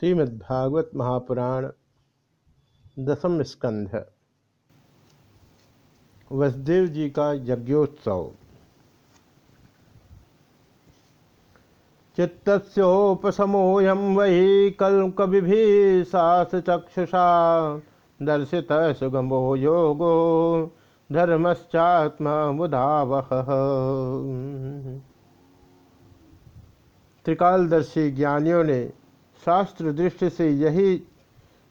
श्रीमद्भागवत महापुराण दसम स्कंध। वसुदेव जी का यज्ञोत्सव। चित्तस्योपशमोऽयं वही कल कवि सास चक्षुषा दर्शित सुगमो योगो धर्मश्चात्म मुदावह त्रिकालदर्शी ज्ञानियों ने शास्त्र दृष्टि से यही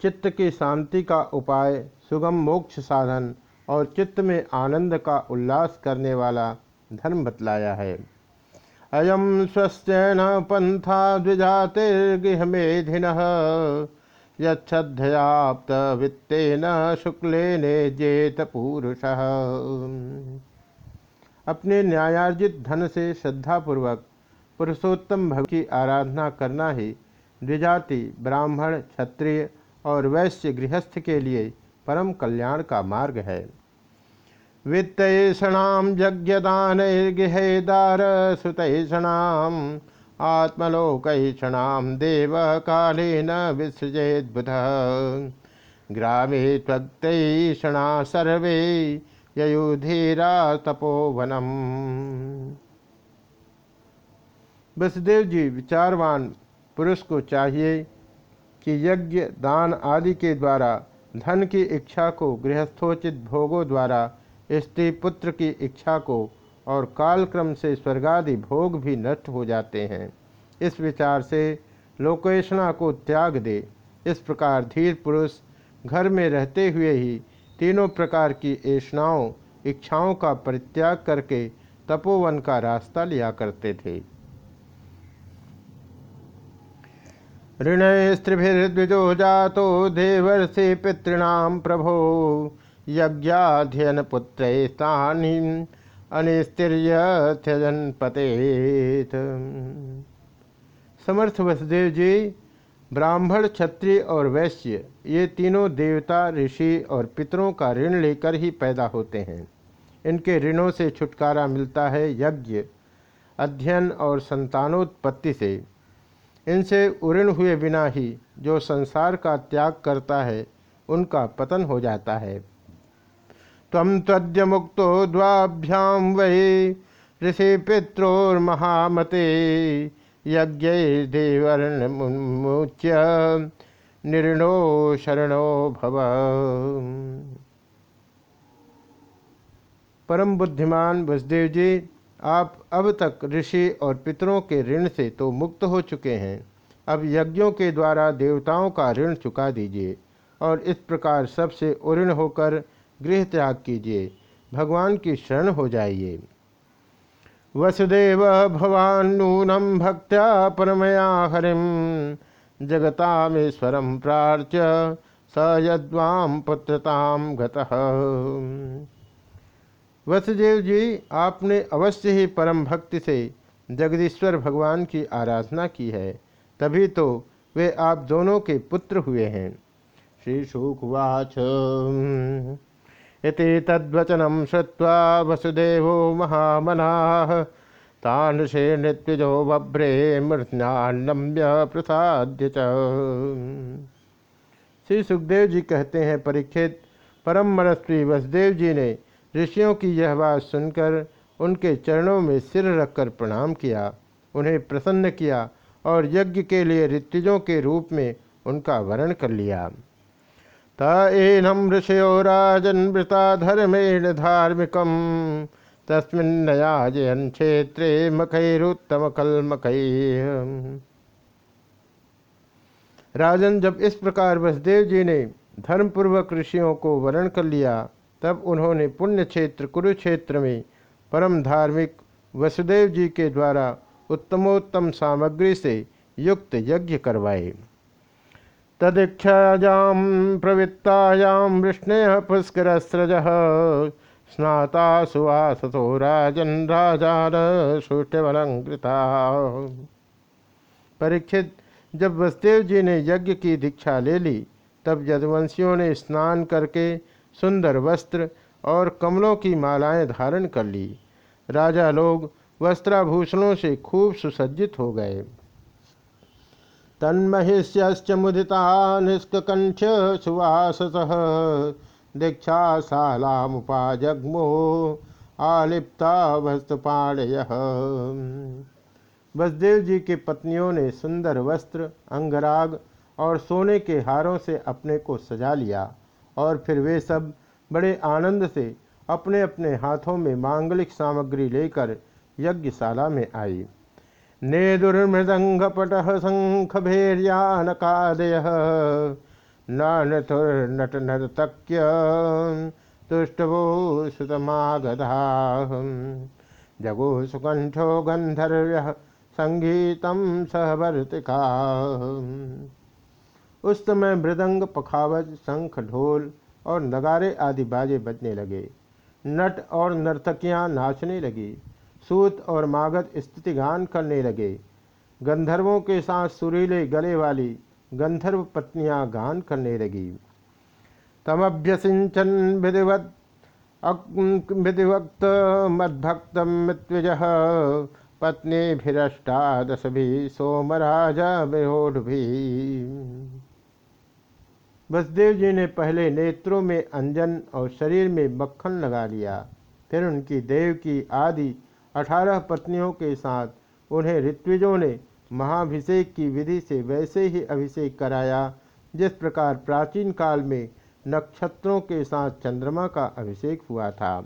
चित्त की शांति का उपाय, सुगम मोक्ष साधन और चित्त में आनंद का उल्लास करने वाला धर्म बतलाया है। अयम स्वस्थन पंथा द्विजातिर्गृह मेधिन यक्षध्याप्त वित्तेन शुक्लेने जेत पुरुष। अपने न्यायार्जित धन से श्रद्धापूर्वक पुरुषोत्तम भव की आराधना करना ही द्विजाति, ब्राह्मण, क्षत्रिय और वैश्य गृहस्थ के लिए परम कल्याण का मार्ग है। वित्तषणाम यज्ञदानर्गृहेदार सुतैषणाम आत्मलोकैषणाम देव कालेन विसृजेद बुध। ग्रामे त्वक्तैषणा सर्वे ययुधीरा तपोवनम। वसुदेव जी विचारवान पुरुष को चाहिए कि यज्ञ, दान आदि के द्वारा, धन की इच्छा को गृहस्थोचित भोगों द्वारा, स्त्री पुत्र की इच्छा को और कालक्रम से स्वर्गादि भोग भी नष्ट हो जाते हैं। इस विचार से लोकेशना को त्याग दे। इस प्रकार धीर पुरुष घर में रहते हुए ही तीनों प्रकार की ऐषणाओं इच्छाओं का परित्याग करके तपोवन का रास्ता लिया करते थे। ऋण स्त्रिभिर्द्विजो जातो देवर्षि पितृणाम प्रभो। यज्ञाध्ययन पुत्र अनिस्तिर्यन पतेत समर्थ वसुदेव जी, ब्राह्मण, क्षत्रिय और वैश्य, ये तीनों देवता, ऋषि और पितरों का ऋण लेकर ही पैदा होते हैं। इनके ऋणों से छुटकारा मिलता है यज्ञ, अध्ययन और संतानोत्पत्ति से। इनसे उऋण हुए बिना ही जो संसार का त्याग करता है, उनका पतन हो जाता है। तम तद्य मुक्तो द्वाभ्याम वै ऋषि पित्रोर्महामते यज्ञ देवर्णमुच्य निर्णो शरणो भव। परम बुद्धिमान वसुदेव जी आप अब तक ऋषि और पितरों के ऋण से तो मुक्त हो चुके हैं। अब यज्ञों के द्वारा देवताओं का ऋण चुका दीजिए और इस प्रकार सबसे उऋण होकर गृह त्याग कीजिए। भगवान की शरण हो जाइए। वसुदेव भवान नूनम भक्त्या परमया हरिम जगतामेश्वरम प्रार्थ्य स यद्वाम पुत्रताम गतः। वसुदेव जी, आपने अवश्य ही परम भक्ति से जगदीश्वर भगवान की आराधना की है, तभी तो वे आप दोनों के पुत्र हुए हैं। श्री शुकवाच इति तद्वचनं श्रुत्वा वसुदेवो महामनाः तानुषे नृत्यजो बभ्रे मृत्यान्नम्य प्रसाद्य श्री सुखदेव जी कहते हैं, परीक्षित परम मनस्वी वसुदेव जी ने ऋषियों की यह बात सुनकर उनके चरणों में सिर रखकर प्रणाम किया, उन्हें प्रसन्न किया और यज्ञ के लिए ऋतुजों के रूप में उनका वर्ण कर लिया। तनम ऋषयो राजन्वृता धर्मेण धार्मिक तस्मिन्नयाजयन क्षेत्रे मखैरुत्तम कलमखै राजन जब इस प्रकार वसुदेव जी ने धर्मपूर्वक ऋषियों को वर्ण कर लिया तब उन्होंने पुण्य क्षेत्र कुरुक्षेत्र में परम धार्मिक वसुदेव जी के द्वारा उत्तमोत्तम सामग्री से युक्त यज्ञ करवाए। तदीक्षायां प्रवृत्तायां विष्णु पुष्करस्रज, स्नाता सुवासतो राजन राजान परीक्षित, जब वसुदेव जी ने यज्ञ की दीक्षा ले ली, तब यदुवंशियों ने स्नान करके सुंदर वस्त्र और कमलों की मालाएँ धारण कर ली। राजा लोग वस्त्राभूषणों से खूब सुसज्जित हो गए। तन्महिष्यश्च मुदिता निष्कंठ सुवासस दीक्षाशालामुपाजग्मो आलिप्ता वस्त्रपाणय। बसदेव जी की पत्नियों ने सुंदर वस्त्र, अंगराग और सोने के हारों से अपने को सजा लिया। और फिर वे सब बड़े आनंद से अपने अपने हाथों में मांगलिक सामग्री लेकर यज्ञशाला में आई। ने दुर्मृदंग पट शंख भेरियानकादय नट नर्तक्य तुष्टवो सुतमागधा जगो सुकंठो गंधर्व संगीतम सहवर्तिका। उस समय मृदंग, पखावज, शंख, ढोल और नगारे आदि बाजे बजने लगे। नट और नर्तकियाँ नाचने लगी। सूत और मागध स्तुति गान करने लगे। गंधर्वों के साथ सुरीले गले वाली गंधर्व पत्नियाँ गान करने लगी। तमभ्यसिंचन विधिवत विधिवक्त, मद्भक्त मृत्युज पत्नी भिष्टादश भी सोमराज बिहोड भी बसदेव जी ने पहले नेत्रों में अंजन और शरीर में मक्खन लगा लिया, फिर उनकी देव की आदि अठारह पत्नियों के साथ उन्हें ऋत्विजों ने महाभिषेक की विधि से वैसे ही अभिषेक कराया, जिस प्रकार प्राचीन काल में नक्षत्रों के साथ चंद्रमा का अभिषेक हुआ था।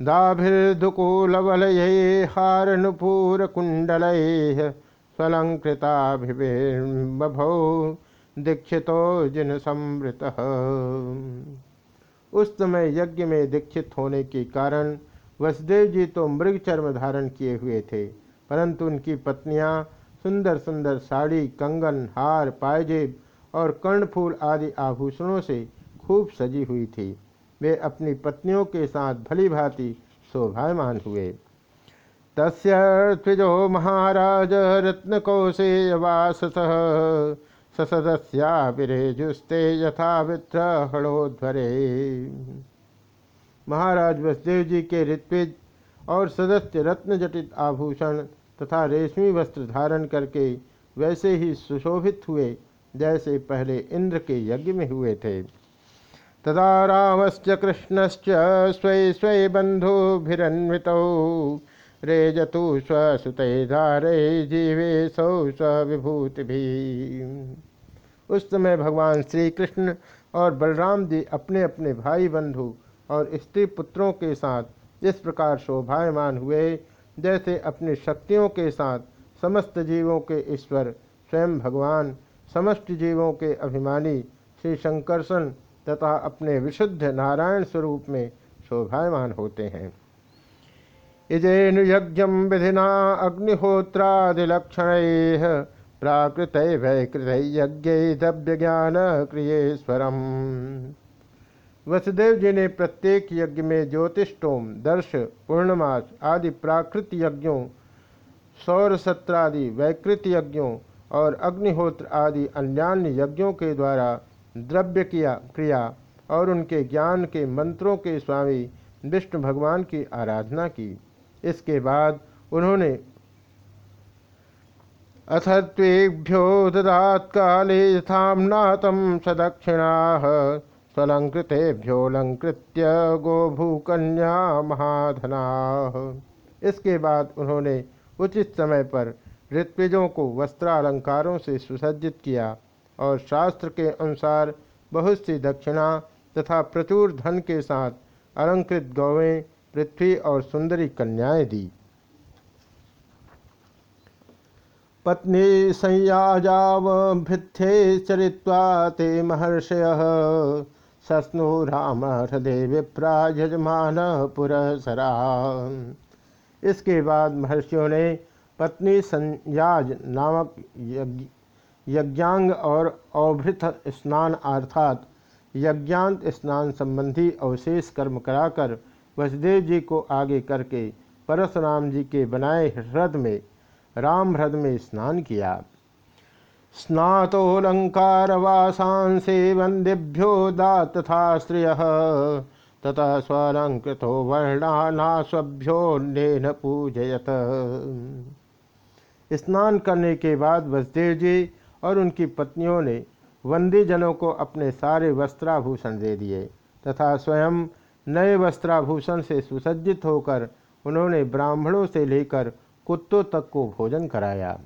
दाभिर्दुकूलवल हार नुपूर कुंडल स्वलंकृताभिभौ दीक्षितो जिन समृत। उस समय यज्ञ में दीक्षित होने के कारण वसुदेव जी तो मृग चर्म धारण किए हुए थे, परंतु उनकी पत्नियाँ सुंदर सुंदर साड़ी, कंगन, हार, पायजेब और कर्णफूल आदि आभूषणों से खूब सजी हुई थी। वे अपनी पत्नियों के साथ भली भांति शोभायमान हुए। तस्जो महाराज रत्नकोशेयवास ससदस्याभिरेजुस्ते यथा वित्रहणोध्वरे महाराज वसुदेव जी के ऋत्विज और सदस्य रत्न जटित आभूषण तथा रेशमी वस्त्र धारण करके वैसे ही सुशोभित हुए, जैसे पहले इंद्र के यज्ञ में हुए थे। तदा रामश्च कृष्णश्च स्वय स्वय बंधुभिन्वित रेजतु स्वसुत धारे जीवे सौ स्विभूति भी। उस समय भगवान श्री कृष्ण और बलराम जी अपने अपने भाई बंधु और स्त्री पुत्रों के साथ इस प्रकार शोभायमान हुए, जैसे अपनी शक्तियों के साथ समस्त जीवों के ईश्वर स्वयं भगवान, समस्त जीवों के अभिमानी श्री शंकरसन तथा अपने विशुद्ध नारायण स्वरूप में शोभायमान होते हैं। इजेन यज्ञ विधिना अग्निहोत्रादिलक्षण प्राकृत वैकृत यज्ञ दव्य ज्ञान क्रियेश्वरम वसुदेव जी ने प्रत्येक यज्ञ में ज्योतिषोम दर्श, पूर्णमास आदि प्राकृत यज्ञों सौर सत्रादि वैकृत यज्ञों और अग्निहोत्र आदि अन्यान्य यज्ञों के द्वारा द्रव्य किया, क्रिया और उनके ज्ञान के मंत्रों के स्वामी विष्णु भगवान की आराधना की। इसके बाद उन्होंने अथत्वेभ्यो ददात काले यथामनातम सदक्षिणा स्वलंकृतेभ्योलंकृत्य गोभूकन्या महाधना। इसके बाद उन्होंने उचित समय पर ऋत्विजों को वस्त्रालंकारों से सुसज्जित किया और शास्त्र के अनुसार बहुत सी दक्षिणा तथा प्रचुर धन के साथ अलंकृत गौवें पृथ्वी और सुंदरी कन्याएँ दी। पत्नी संयाजाव भिथे चरित्वा ते महर्षय सस्नु राम हृदय विप्रा यजमान पुरसरा। इसके बाद महर्षियों ने पत्नी संयाज नामक यज्ञांग और अवभृत स्नान अर्थात यज्ञांत स्नान संबंधी अवशेष कर्म कराकर वसुदेव जी को आगे करके परशुराम जी के बनाए ह्रद में, राम ह्रद में स्नान किया। स्नातोलंकारवासांसे वंदिभ्यो दा तथा श्रिय तथा स्वलंकृतो वर्णानास्भ्योन्नेन पूजयत। स्नान करने के बाद वसुदेव जी और उनकी पत्नियों ने वंदी जनों को अपने सारे वस्त्राभूषण दे दिए, तथा स्वयं नए वस्त्राभूषण से सुसज्जित होकर उन्होंने ब्राह्मणों से लेकर कुत्तों तक को भोजन कराया।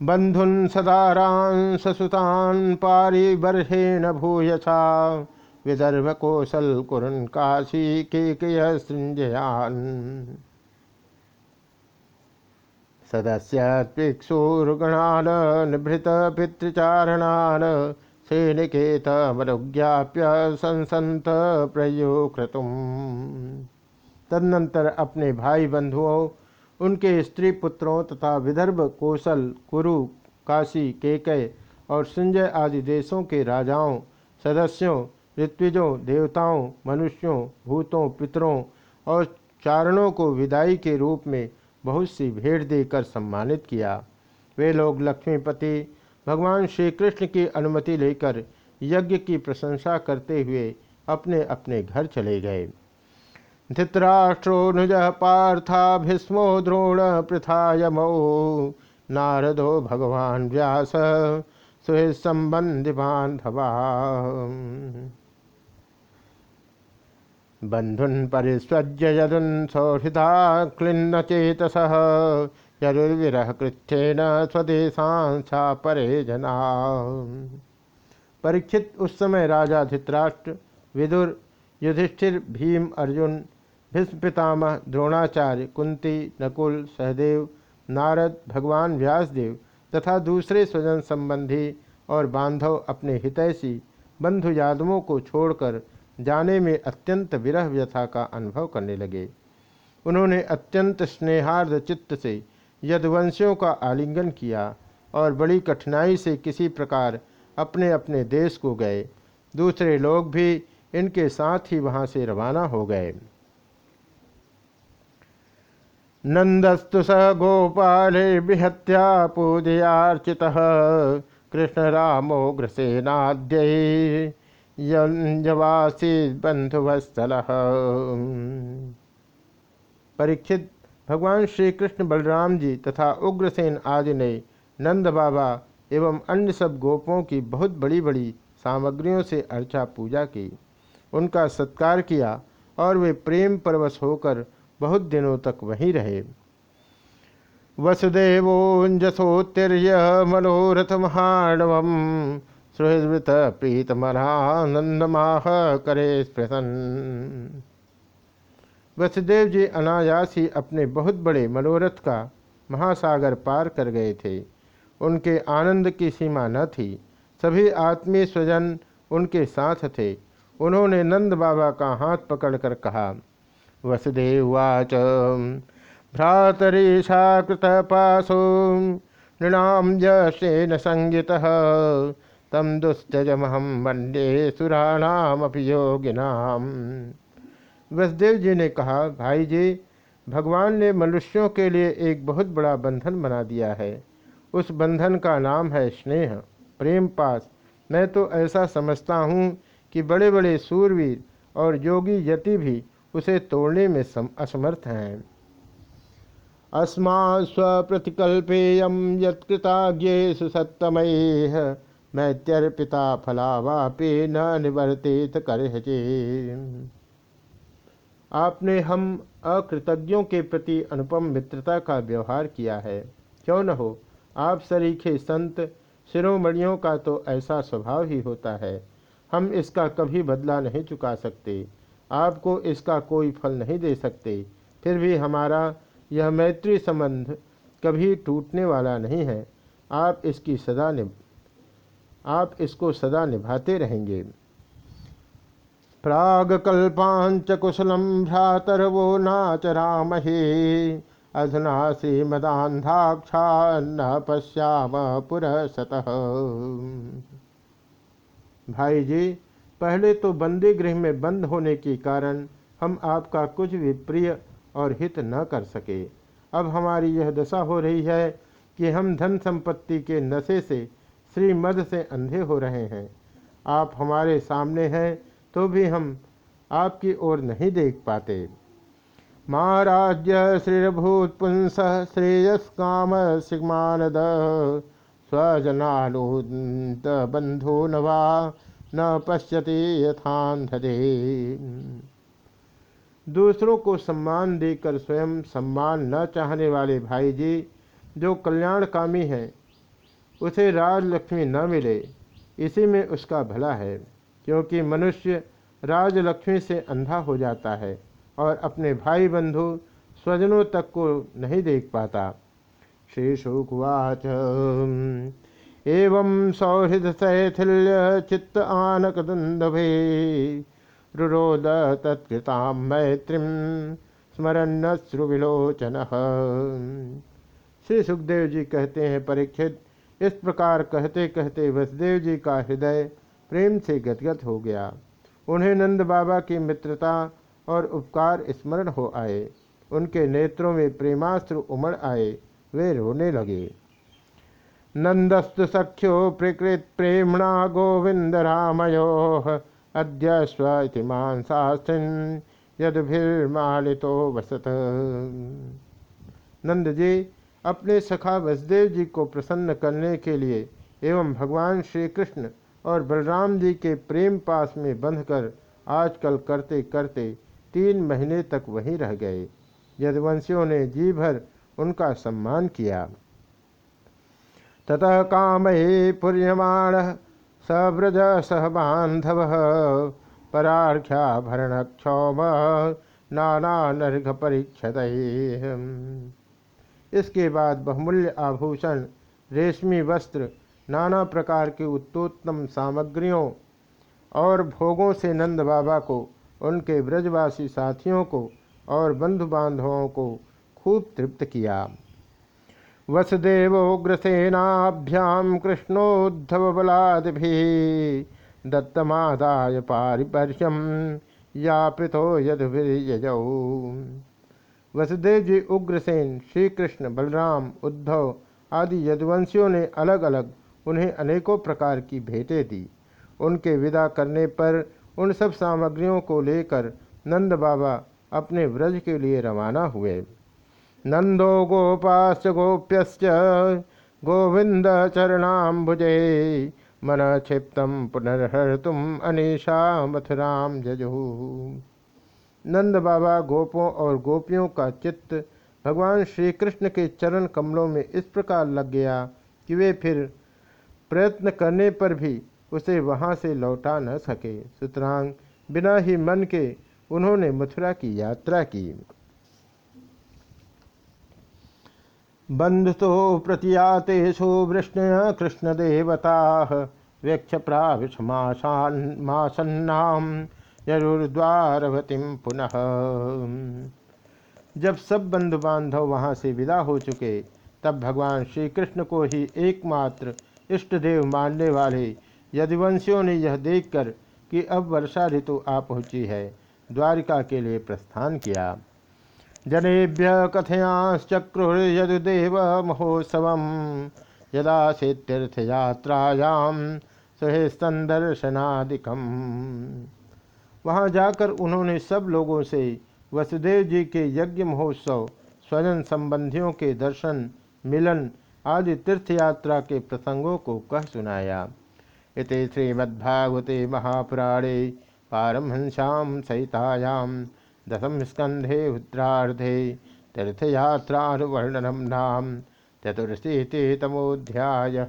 बंधुन सदारान ससुतान पारी बर्हेण भूयछा विदर्भ कौशल कुरन काशी के सृंजयान सदस्यत्विक्षुर्गणान् निभृत पितृचारणान् मनुज्ञाप्य संसंत प्रयो क्रतुम तदनंतर अपने भाई बंधुओं उनके स्त्री पुत्रों तथा विदर्भ कौशल कुरु, काशी, केकय और संजय आदि देशों के राजाओं, सदस्यों, ऋत्विजों, देवताओं, मनुष्यों, भूतों, पितरों और चारणों को विदाई के रूप में बहुत सी भेंट देकर सम्मानित किया। वे लोग लक्ष्मीपति भगवान श्री कृष्ण की अनुमति लेकर यज्ञ की प्रशंसा करते हुए अपने अपने घर चले गए। धृतराष्ट्रो नुज पार्था भीष्मो द्रोण पृथा यमो नारदो भगवान व्यास, सुह संबंधि बांधवा। बंधुन परिस्वज्य यदुन सौहृदा क्लिन्न चेतस। कृत्येन स्वदेशांसा परे जना। परीक्षित उस समय राजा धित्राष्ट्र, विदुर, युधिष्ठिर, भीम, अर्जुन, भीष्म पितामह, द्रोणाचार्य, कुंती, नकुल, सहदेव, नारद, भगवान व्यासदेव तथा दूसरे स्वजन संबंधी और बांधव अपने हितैषी बंधु यादवों को छोड़कर जाने में अत्यंत विरह व्यथा का अनुभव करने लगे। उन्होंने अत्यंत स्नेहार्द चित्त से यदुवंशियों का आलिंगन किया और बड़ी कठिनाई से किसी प्रकार अपने अपने देश को गए। दूसरे लोग भी इनके साथ ही वहाँ से रवाना हो गए। नंदस्तु स गोपाले बिहत्या पूजयार्चित। कृष्ण रामोग्रसेनाद्य यवासी बंधुवत्सल परीक्षित भगवान श्री कृष्ण बलराम जी तथा उग्रसेन आदि ने नंद बाबा एवं अन्य सब गोपों की बहुत बड़ी बड़ी सामग्रियों से अर्चा पूजा की। उनका सत्कार किया और वे प्रेम परवश होकर बहुत दिनों तक वहीं रहे। वसुदेवोजसोत्तीर्य मनोरथ महाणव सुहृत प्रीतमनानंदमाह करे स्पृशन वसुदेव जी अनायास ही अपने बहुत बड़े मनोरथ का महासागर पार कर गए थे। उनके आनंद की सीमा न थी। सभी आत्मीय स्वजन उनके साथ थे। उन्होंने नंद बाबा का हाथ पकड़कर कहा वसुदेववाच भ्रातरीशा कृत पाशो नृणाम जन संगीत तम दुस्तजमहम वंदे सुराणाम अभियोगिनाम वसुदेव जी ने कहा, भाई जी, भगवान ने मनुष्यों के लिए एक बहुत बड़ा बंधन बना दिया है। उस बंधन का नाम है स्नेह, प्रेम पास। मैं तो ऐसा समझता हूँ कि बड़े बड़े सूरवीर और योगी यति भी उसे तोड़ने में असमर्थ हैं। अस्मा स्वप्रतिकल्पेयम यत्कृताज्ञेशु सत्तमय मैत्यर्पिता फलावापे न निवर्तित कर आपने हम अकृतज्ञों के प्रति अनुपम मित्रता का व्यवहार किया है। क्यों न हो? आप सरीखे संत, शिरोमणियों का तो ऐसा स्वभाव ही होता है। हम इसका कभी बदला नहीं चुका सकते। आपको इसका कोई फल नहीं दे सकते। फिर भी हमारा यह मैत्री संबंध कभी टूटने वाला नहीं है। आप इसकी सदा निभ, आप इसको सदा निभाते रहेंगे। प्राग कल्पांच कुशलम भ्रातरवो नाचरामहे अधुना से मदान्धाक्षा न पश्याम पुरसतः। भाई जी पहले तो बंदी गृह में बंद होने के कारण हम आपका कुछ भी प्रिय और हित न कर सके। अब हमारी यह दशा हो रही है कि हम धन संपत्ति के नशे से, श्रीमद से अंधे हो रहे हैं। आप हमारे सामने हैं तो भी हम आपकी ओर नहीं देख पाते। महाराज्य श्रीभूतपुंस श्रेयस काम सिग्मानद स्वजनानुत बंधो नवा न पश्यति यथांधदे दूसरों को सम्मान देकर स्वयं सम्मान न चाहने वाले भाई जी, जो कल्याणकामी है, उसे राजलक्ष्मी न मिले, इसी में उसका भला है। क्योंकि मनुष्य राजलक्ष्मी से अंधा हो जाता है और अपने भाई बंधु स्वजनों तक को नहीं देख पाता। श्री शुकुवाच एवं सौहृद शैथिल्य चित्त आनक दुंदभे रुरोद तत्कृता मैत्रीम स्मरण श्रुविलोचन। श्री सुखदेव जी कहते हैं, परीक्षित, इस प्रकार कहते कहते वसुदेव जी का हृदय प्रेम से गदगद हो गया। उन्हें नंद बाबा की मित्रता और उपकार स्मरण हो आए। उनके नेत्रों में प्रेमास्त्र उमड़ आए। वे रोने लगे। नंदस्तु सख्यो प्रकृत प्रेमणा गोविंद रामयो अद्य स्वतिमान शास्त्रिन यदभिर्मालितो वसत। नंद जी अपने सखा वसुदेव जी को प्रसन्न करने के लिए एवं भगवान श्री कृष्ण और बलराम जी के प्रेम पास में बंधकर आजकल करते करते तीन महीने तक वहीं रह गए। यदवंशियों ने जी भर उनका सम्मान किया। ततः काम ही पुण्यमाण सव्रज सह बांधव पराख्याभरण क्षौम नाना नर्घ परीक्षत इसके बाद बहुमूल्य आभूषण, रेशमी वस्त्र नाना प्रकार के उत्तोत्तम सामग्रियों और भोगों से नंद बाबा को, उनके ब्रजवासी साथियों को और बंधु बांधवों को खूब तृप्त किया। वसुदेवोग्रसेनाभ्याम कृष्णोद्धव बलादि दत्तमादाय पारिपर्यम यापितो यदभिर्यजौ। वसुदेव जी उग्रसेन श्री कृष्ण बलराम, उद्धव आदि यदुवंशियों ने अलग अलग उन्हें अनेकों प्रकार की भेंटें दी। उनके विदा करने पर उन सब सामग्रियों को लेकर नंद बाबा अपने व्रज के लिए रवाना हुए। नंदो गोपाश्च गोप्यश्च, गोविंद चरणाम्बुजे, मन क्षिप्तम पुनर्हर तुम अनिशा मथुराम जजू। नंद बाबा गोपों और गोपियों का चित्त भगवान श्री कृष्ण के चरण कमलों में इस प्रकार लग गया कि वे फिर प्रयत्न करने पर भी उसे वहाँ से लौटा न सके। सुतरांग बिना ही मन के उन्होंने मथुरा की यात्रा की। बंधु तो प्रतियातेषु वृष्ण कृष्णदेवता व्यक्ष प्राविशमासन्नाम यरुद्वारवतीम पुनः। जब सब बंधु बांधव वहाँ से विदा हो चुके, तब भगवान श्री कृष्ण को ही एकमात्र इष्ट देव मानने वाले यदुवंशियों ने यह देखकर कि अब वर्षा ऋतु आ पहुँची है, द्वारिका के लिए प्रस्थान किया। जनेभ्य कथयांश्चक्रुर्यदुदेव महोत्सव यदा से तीर्थयात्रायाम सुहेस्तंदर्शनादिकम वहाँ जाकर उन्होंने सब लोगों से वसुदेव जी के यज्ञ महोत्सव स्वजन संबंधियों के दर्शन, मिलन आदि तीर्थयात्रा के प्रसंगों को कह सुनाया। इति श्रीमद्भागवते महापुराणे पारमहंस्याम सहितायाम दशम स्कंधे रुद्रार्धे तीर्थयात्रावर्णनम नाम चतुर्शीतितमोध्याय